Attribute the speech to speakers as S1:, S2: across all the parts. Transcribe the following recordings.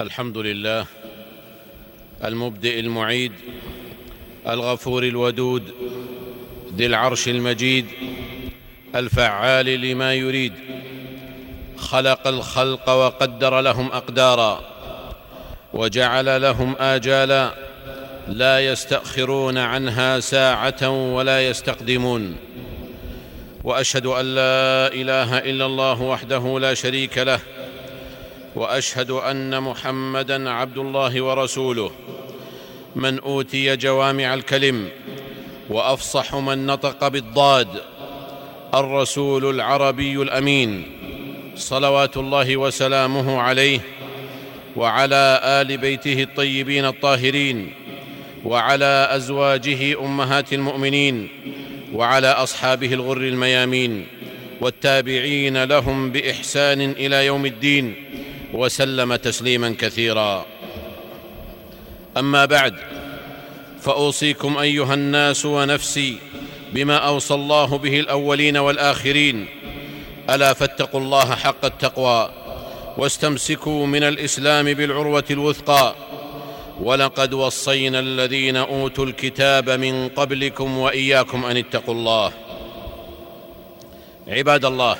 S1: الحمد لله المبدئ المعيد الغفور الودود ذي العرش المجيد الفعال لما يريد خلق الخلق وقدر لهم أقدارا وجعل لهم آجالا لا يستأخرون عنها ساعة ولا يستقدمون. وأشهد أن لا إله إلا الله وحده لا شريك له وأشهد أن محمدا عبد الله ورسوله. من أوتي جوامع الكلم وأفصح من نطق بالضاد الرسول العربي الأمين صلوات الله وسلامه عليه وعلى آل بيته الطيبين الطاهرين وعلى أزواجه أمهات المؤمنين وعلى أصحابه الغر الميامين والتابعين لهم بإحسان إلى يوم الدين. وسلم تسليما كثيرا. أما بعد فأوصيكم أيها الناس ونفسي بما أوصى الله به الأولين والآخرين. ألا فاتقوا الله حق التقوى واستمسكوا من الإسلام بالعروة الوثقى. ولقد وصينا الذين أوتوا الكتاب من قبلكم وإياكم أن اتقوا الله. عباد الله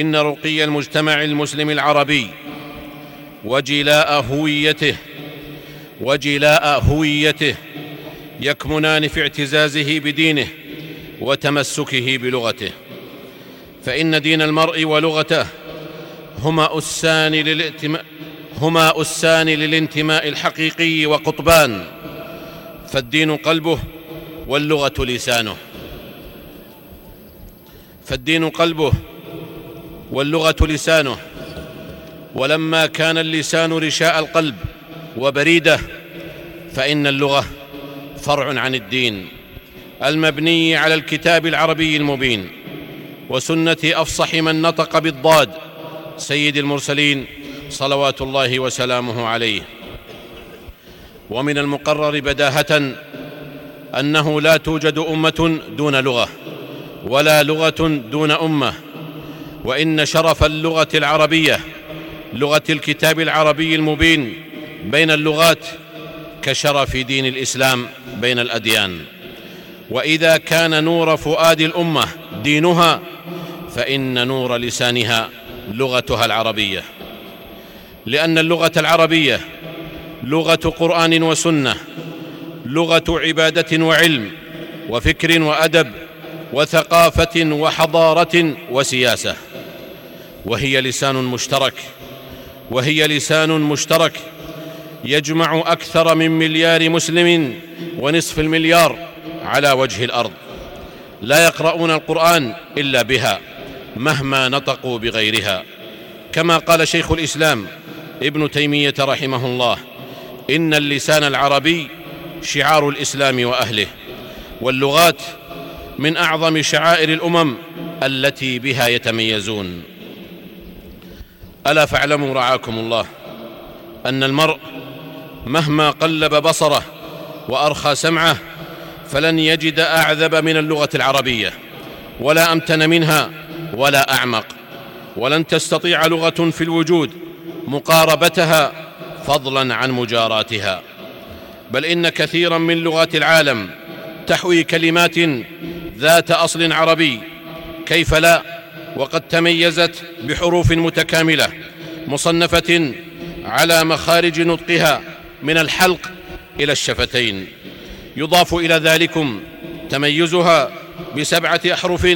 S1: إن رقي المجتمع المسلم العربي وجلاء هويته وجلاء هويته يكمنان في اعتزازه بدينه وتمسكه بلغته. فإن دين المرء ولغته هما أسان للائتماء هما أسان للانتماء الحقيقي وقطبان فالدين قلبه واللغة لسانه. فالدين قلبه واللغة لسانه. ولما كان اللسان رشاء القلب وبريده فإن اللغة فرع عن الدين المبني على الكتاب العربي المبين وسنة أفصح من نطق بالضاد سيد المرسلين صلوات الله وسلامه عليه. ومن المقرر بداهة أنه لا توجد أمة دون لغة ولا لغة دون أمة. وإن شرف اللغة العربية لغة الكتاب العربي المبين بين اللغات كشرف دين الإسلام بين الأديان. وإذا كان نور فؤاد الأمة دينها فإن نور لسانها لغتها العربية. لأن اللغة العربية لغة قرآن وسنة لغة عبادة وعلم وفكر وأدب وثقافة وحضارة وسياسة. وهي لسان مشترك وهي لسان مشترك يجمع أكثر من مليار مسلم ونصف المليار على وجه الأرض. لا يقرؤون القرآن إلا بها مهما نطقوا بغيرها. كما قال شيخ الإسلام ابن تيمية رحمه الله إن اللسان العربي شعار الإسلام وأهله واللغات من أعظم شعائر الأمم التي بها يتميزون. ألا فاعلموا رعاكم الله أن المرء مهما قلب بصره وأرخى سمعه فلن يجد أعذب من اللغة العربية ولا أمتن منها ولا أعمق ولن تستطيع لغة في الوجود مقاربتها فضلا عن مجاراتها. بل إن كثيرا من لغات العالم تحوي كلمات ذات أصل عربي كيف لا؟ وقد تميزت بحروف متكاملة مصنفة على مخارج نطقها من الحلق إلى الشفتين. يضاف إلى ذلكم تميزها بسبعة أحرف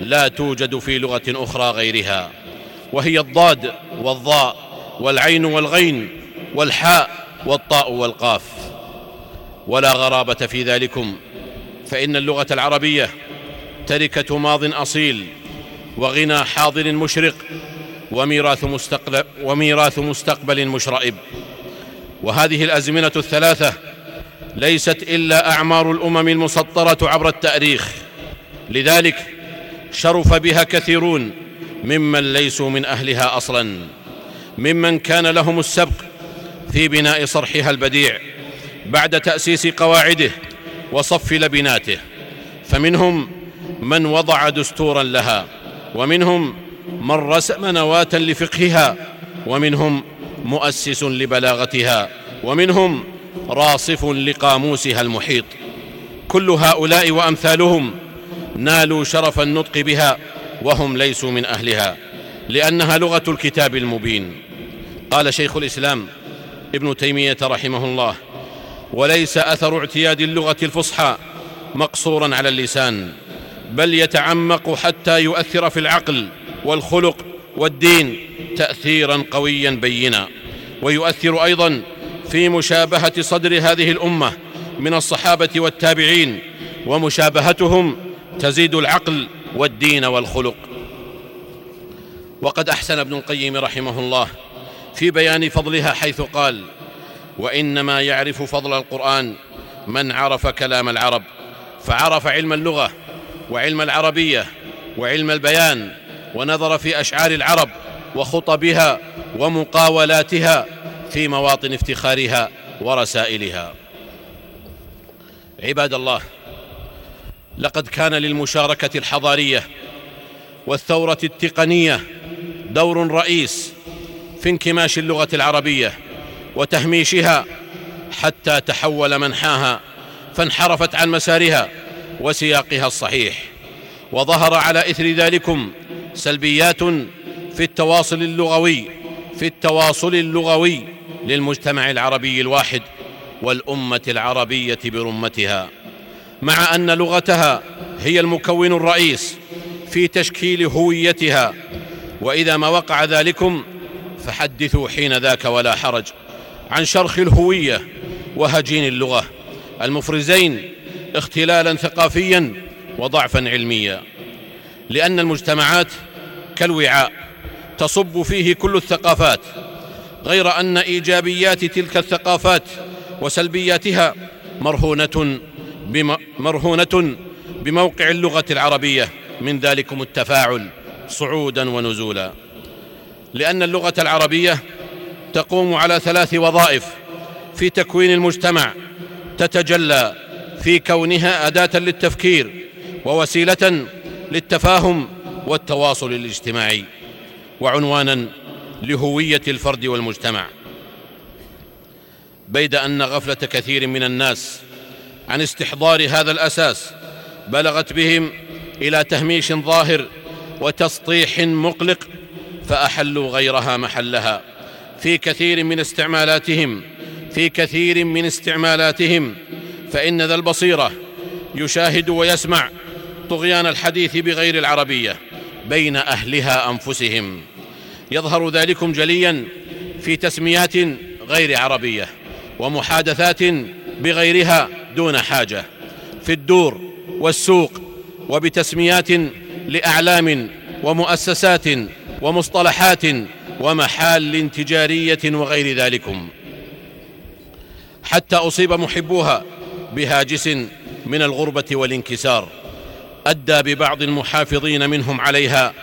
S1: لا توجد في لغة أخرى غيرها وهي الضاد والضاء والعين والغين والحاء والطاء والقاف. ولا غرابة في ذلكم فإن اللغة العربية تركة ماض أصيل وغنى حاضر مشرق وميراث مستقبل, وميراث مستقبل مشرئب. وهذه الأزمنة الثلاثة ليست إلا أعمار الأمم المسطرة عبر التأريخ. لذلك شرف بها كثيرون ممن ليسوا من أهلها أصلا. ممن كان لهم السبق في بناء صرحها البديع بعد تأسيس قواعده وصف لبناته. فمنهم من وضع دستورا لها. ومنهم من رسم نواة لفقهها ومنهم مؤسس لبلاغتها ومنهم راصف لقاموسها المحيط. كل هؤلاء وأمثالهم نالوا شرف النطق بها وهم ليسوا من أهلها لأنها لغة الكتاب المبين. قال شيخ الإسلام ابن تيمية رحمه الله وليس أثر اعتياد اللغة الفصحى مقصورا على اللسان بل يتعمق حتى يؤثر في العقل والخلق والدين تاثيرا قويا بينا. ويؤثر أيضا في مشابهة صدر هذه الأمة من الصحابة والتابعين ومشابهتهم تزيد العقل والدين والخلق. وقد أحسن ابن القيم رحمه الله في بيان فضلها حيث قال وإنما يعرف فضل القرآن من عرف كلام العرب فعرف علم اللغة وعلم العربية وعلم البيان ونظر في أشعار العرب وخطبها ومقاولاتها في مواطن افتخارها ورسائلها. عباد الله لقد كان للمشاركة الحضارية والثورة التقنية دور رئيس في انكماش اللغة العربية وتهميشها حتى تحول منحاها فانحرفت عن مسارها وسياقها الصحيح. وظهر على إثر ذلكم سلبيات في التواصل اللغوي في التواصل اللغوي للمجتمع العربي الواحد والأمة العربية برمتها. مع أن لغتها هي المكون الرئيس في تشكيل هويتها. وإذا ما وقع ذلكم فحدثوا حين ذاك ولا حرج عن شرخ الهوية وهجين اللغة. المفرزين اختلالا ثقافيا وضعفا علميا لأن المجتمعات كالوعاء تصب فيه كل الثقافات غير أن إيجابيات تلك الثقافات وسلبياتها مرهونة مرهونة بموقع اللغة العربية من ذلكم التفاعل صعودا ونزولا. لأن اللغة العربية تقوم على ثلاث وظائف في تكوين المجتمع تتجلى في كونها أداة للتفكير ووسيلة للتفاهم والتواصل الاجتماعي وعنوانا لهوية الفرد والمجتمع. بيد أن غفلة كثير من الناس عن استحضار هذا الأساس بلغت بهم إلى تهميش ظاهر وتسطيح مقلق فأحلوا غيرها محلها. في كثير من استعمالاتهم في كثير من استعمالاتهم فإن ذا البصيرة يشاهد ويسمع طغيان الحديث بغير العربية بين أهلها أنفسهم. يظهر ذلكم جليا في تسميات غير عربية ومحادثات بغيرها دون حاجة في الدور والسوق وبتسميات لأعلام ومؤسسات ومصطلحات ومحال تجاريه وغير ذلكم. حتى أصيب محبوها بهاجس من الغربة والانكسار أدى ببعض المحافظين منهم عليها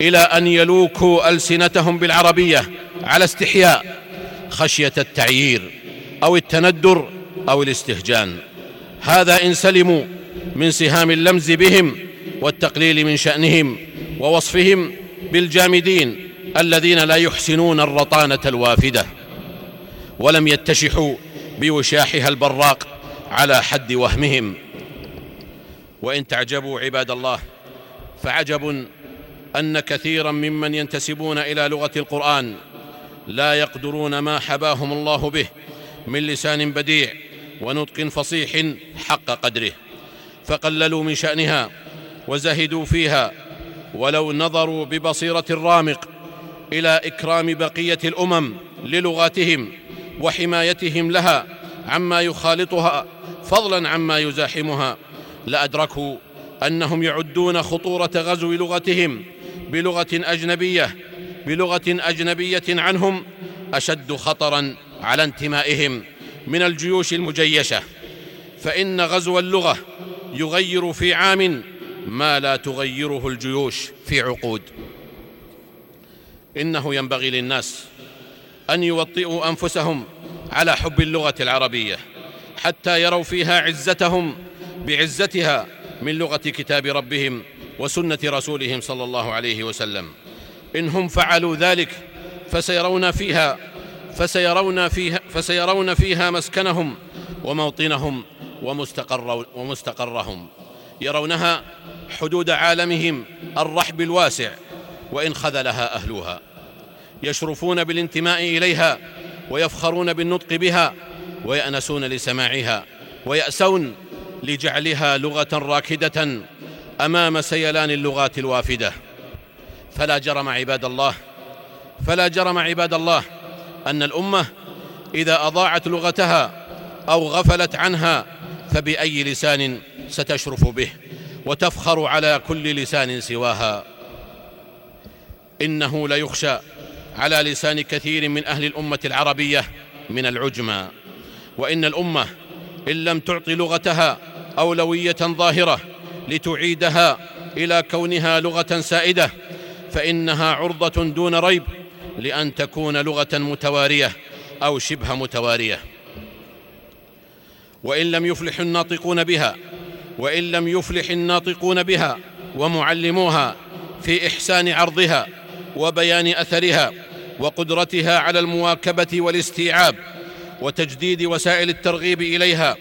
S1: إلى أن يلوكوا ألسنتهم بالعربية على استحياء خشية التعيير أو التندر أو الاستهجان. هذا إن سلموا من سهام اللمز بهم والتقليل من شأنهم ووصفهم بالجامدين الذين لا يحسنون الرطانة الوافدة. ولم يتشحوا بوشاحها البراق على حد وهمهم. وإن تعجبوا عباد الله فعجب أن كثيرا ممن ينتسبون إلى لغة القرآن لا يقدرون ما حباهم الله به من لسان بديع ونطق فصيح حق قدره. فقللوا من شأنها وزهدوا فيها ولو نظروا ببصيرة رامق إلى إكرام بقية الأمم للغاتهم وحمايتهم لها عما يخالطها فضلا عما يزاحمها. لادركوا أنهم يعدون خطورة غزو لغتهم بلغة أجنبية بلغة أجنبية عنهم أشد خطرا على انتمائهم من الجيوش المجيشة. فإن غزو اللغة يغير في عام ما لا تغيره الجيوش في عقود. إنه ينبغي للناس أن يوطئوا أنفسهم على حب اللغة العربية حتى يروا فيها عزتهم بعزتها من لغة كتاب ربهم وسنة رسولهم صلى الله عليه وسلم. إن هم فعلوا ذلك فسيرون فيها فسيرون فيها, فسيرون فيها مسكنهم وموطنهم ومستقر ومستقرهم. يرونها حدود عالمهم الرحب الواسع وإن خذلها أهلها. يشرفون بالانتماء إليها ويفخرون بالنطق بها ويأنسون لسماعها ويأسون لجعلها لغة راكدة أمام سيلان اللغات الوافدة. فلا جرم عباد الله فلا جرم عباد الله أن الأمة إذا أضاعت لغتها أو غفلت عنها فبأي لسان ستشرف به وتفخر على كل لسان سواها. إنه ليخشى على لسان كثير من أهل الأمة العربية من العجمى وإن الأمة إن لم تعط لغتها أولوية ظاهرة لتعيدها إلى كونها لغة سائدة فإنها عرضة دون ريب لأن تكون لغة متوارية أو شبه متوارية. وإن لم يفلح الناطقون بها وإن لم يفلح الناطقون بها ومعلموها في إحسان عرضها وبيان أثرها وقدرتها على المواكبة والاستيعاب وتجديد وسائل الترغيب إليها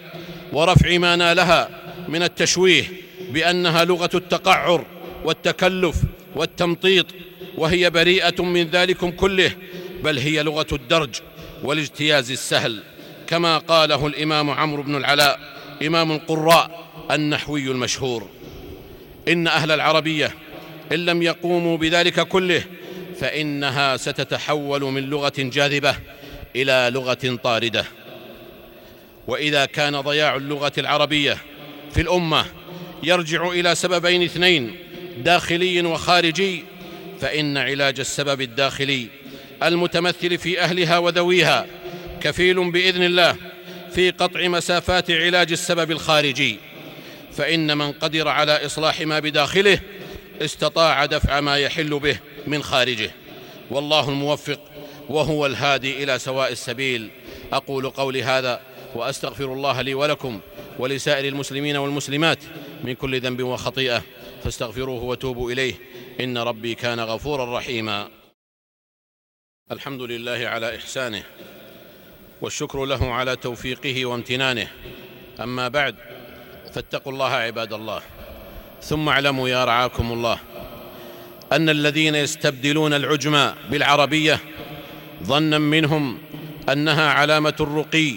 S1: ورفع ما نالها من التشويه بأنها لغة التقعر والتكلف والتمطيط وهي بريئة من ذلكم كله بل هي لغة الدرج والاجتياز السهل كما قاله الإمام عمرو بن العلاء إمام القراء النحوي المشهور. إن أهل العربية إن لم يقوموا بذلك كله فإنها ستتحول من لغة جاذبة إلى لغة طاردة. وإذا كان ضياع اللغة العربية في الأمة يرجع إلى سببين اثنين داخلي وخارجي فإن علاج السبب الداخلي المتمثل في أهلها وذويها كفيل بإذن الله في قطع مسافات علاج السبب الخارجي. فإن من قدر على إصلاح ما بداخله استطاع دفع ما يحل به من خارجه. والله الموفق وهو الهادي إلى سواء السبيل. أقول قولي هذا وأستغفر الله لي ولكم ولسائر المسلمين والمسلمات من كل ذنب وخطيئة. فاستغفروه وتوبوا إليه. إن ربي كان غفورا رحيما. الحمد لله على إحسانه والشكر له على توفيقه وامتنانه. أما بعد فاتقوا الله عباد الله. ثم اعلموا يا رعاكم الله. أن الذين يستبدلون العجمى بالعربية ظنا منهم أنها علامة الرقي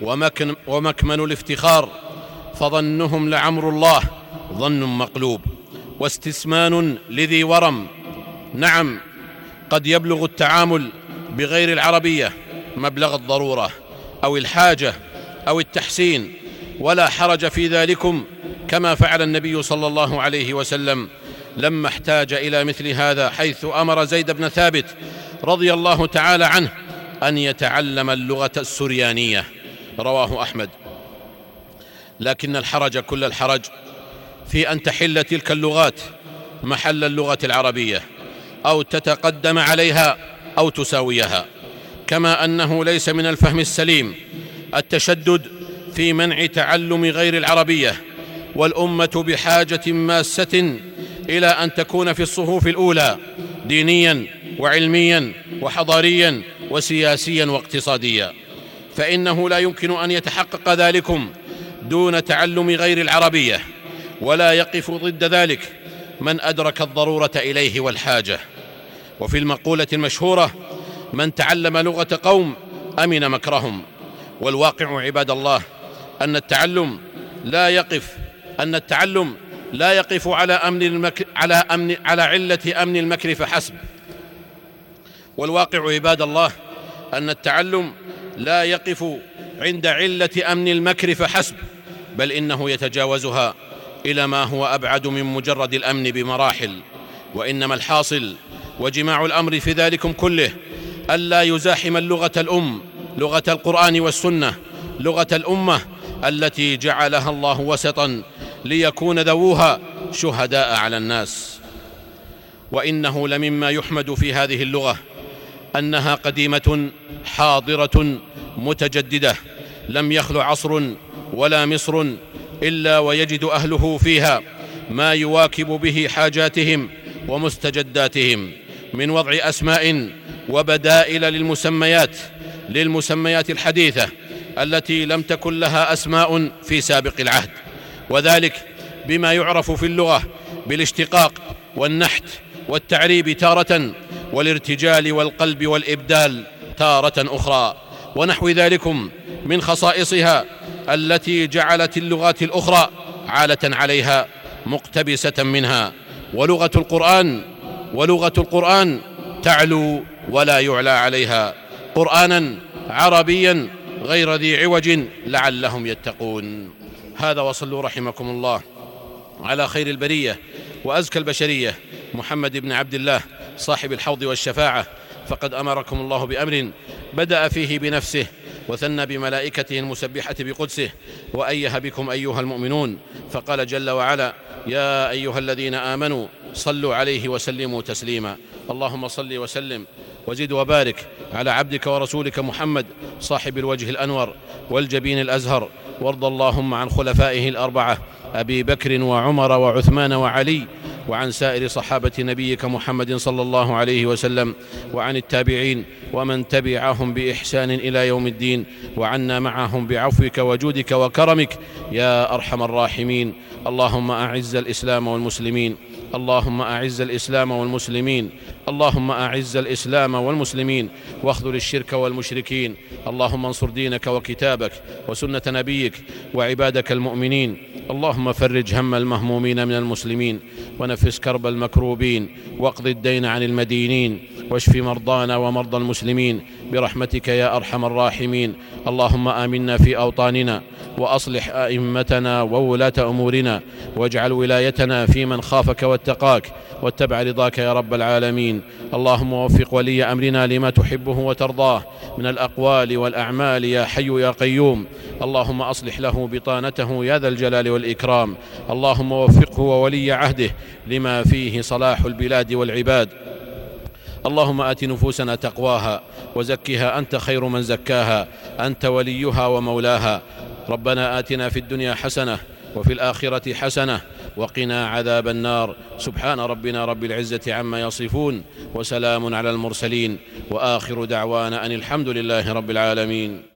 S1: ومكن ومكمن الافتخار فظنهم لعمر الله ظن مقلوب. واستسمان لذي ورم. نعم قد يبلغ التعامل بغير العربية مبلغ الضرورة أو الحاجة أو التحسين ولا حرج في ذلكم كما فعل النبي صلى الله عليه وسلم. لما احتاج إلى مثل هذا حيث أمر زيد بن ثابت رضي الله تعالى عنه أن يتعلم اللغة السريانية. رواه أحمد. لكن الحرج كل الحرج في أن تحل تلك اللغات محل اللغة العربية أو تتقدم عليها أو تساويها. كما أنه ليس من الفهم السليم التشدد في منع تعلم غير العربية والأمة بحاجة ماسة إلى أن تكون في الصفوف الأولى دينيا وعلميا وحضاريا وسياسيا واقتصاديا. فإنه لا يمكن أن يتحقق ذلكم دون تعلم غير العربية ولا يقف ضد ذلك من أدرك الضرورة إليه والحاجة. وفي المقولة المشهورة من تعلم لغة قوم أمن مكرهم والواقع عباد الله أن التعلم لا يقف أن التعلم لا يقف على أمن المكر على امن على علة أمن المكر فحسب. والواقع عباد الله أن التعلم لا يقف عند علة أمن المكر فحسب بل إنه يتجاوزها إلى ما هو أبعد من مجرد الأمن بمراحل. وإنما الحاصل وجماع الأمر في ذلكم كله ألا يزاحم اللغة الأم لغة القرآن والسنة لغة الأمة التي جعلها الله وسطا ليكون ذووها شهداء على الناس. وإنه لمما يحمد في هذه اللغة أنها قديمة حاضرة متجددة لم يخل عصر ولا مصر إلا ويجد أهله فيها ما يواكب به حاجاتهم ومستجداتهم من وضع أسماء وبدائل للمسميات للمسميات الحديثة التي لم تكن لها أسماء في سابق العهد. وذلك بما يعرف في اللغة بالاشتقاق والنحت والتعريب تارة والارتجال والقلب والإبدال تارة أخرى. ونحو ذلكم من خصائصها التي جعلت اللغات الأخرى عالة عليها مقتبسة منها. ولغة القرآن ولغة القرآن تعلو ولا يعلى عليها. قرآنا عربيا غير ذي عوج لعلهم يتقون. هذا وصلوا رحمكم الله. على خير البرية وأزكى البشرية. محمد بن عبد الله صاحب الحوض والشفاعة. فقد أمركم الله بأمر بدأ فيه بنفسه وثنى بملائكته المسبحة بقدسه. وايه بكم أيها المؤمنون. فقال جل وعلا يا أيها الذين آمنوا صلوا عليه وسلموا تسليما. اللهم صل وسلم وزد وبارك على عبدك ورسولك محمد صاحب الوجه الأنور والجبين الأزهر وارض اللهم عن خلفائه الأربعة أبي بكر وعمر وعثمان وعلي وعن سائر صحابة نبيك محمد صلى الله عليه وسلم وعن التابعين ومن تبعهم بإحسان إلى يوم الدين وعنا معهم بعفوك وجودك وكرمك يا أرحم الراحمين. اللهم أعز الإسلام والمسلمين. اللهم أعز الإسلام والمسلمين اللهم أعز الإسلام والمسلمين واخذل الشرك والمشركين اللهم انصر دينك وكتابك وسنة نبيك وعبادك المؤمنين اللهم فرج هم المهمومين من المسلمين ونفس كرب المكروبين واقض الدين عن المدينين واشف مرضانا ومرضى المسلمين برحمتك يا أرحم الراحمين. اللهم آمنا في أوطاننا وأصلح أئمتنا وولاة أمورنا واجعل ولايتنا في من خافك واتقاك واتبع رضاك يا رب العالمين. اللهم وفق ولي أمرنا لما تحبه وترضاه من الأقوال والأعمال يا حي يا قيوم. اللهم أصلح له بطانته يا ذا الجلال والإكرام. اللهم وفقه وولي عهده لما فيه صلاح البلاد والعباد. اللهم آت نفوسنا تقواها وزكها أنت خير من زكاها أنت وليها ومولاها. ربنا آتنا في الدنيا حسنة وفي الآخرة حسنة وقنا عذاب النار. سبحان ربنا رب العزة عما يصفون وسلام على المرسلين وآخر دعوانا أن الحمد لله رب العالمين.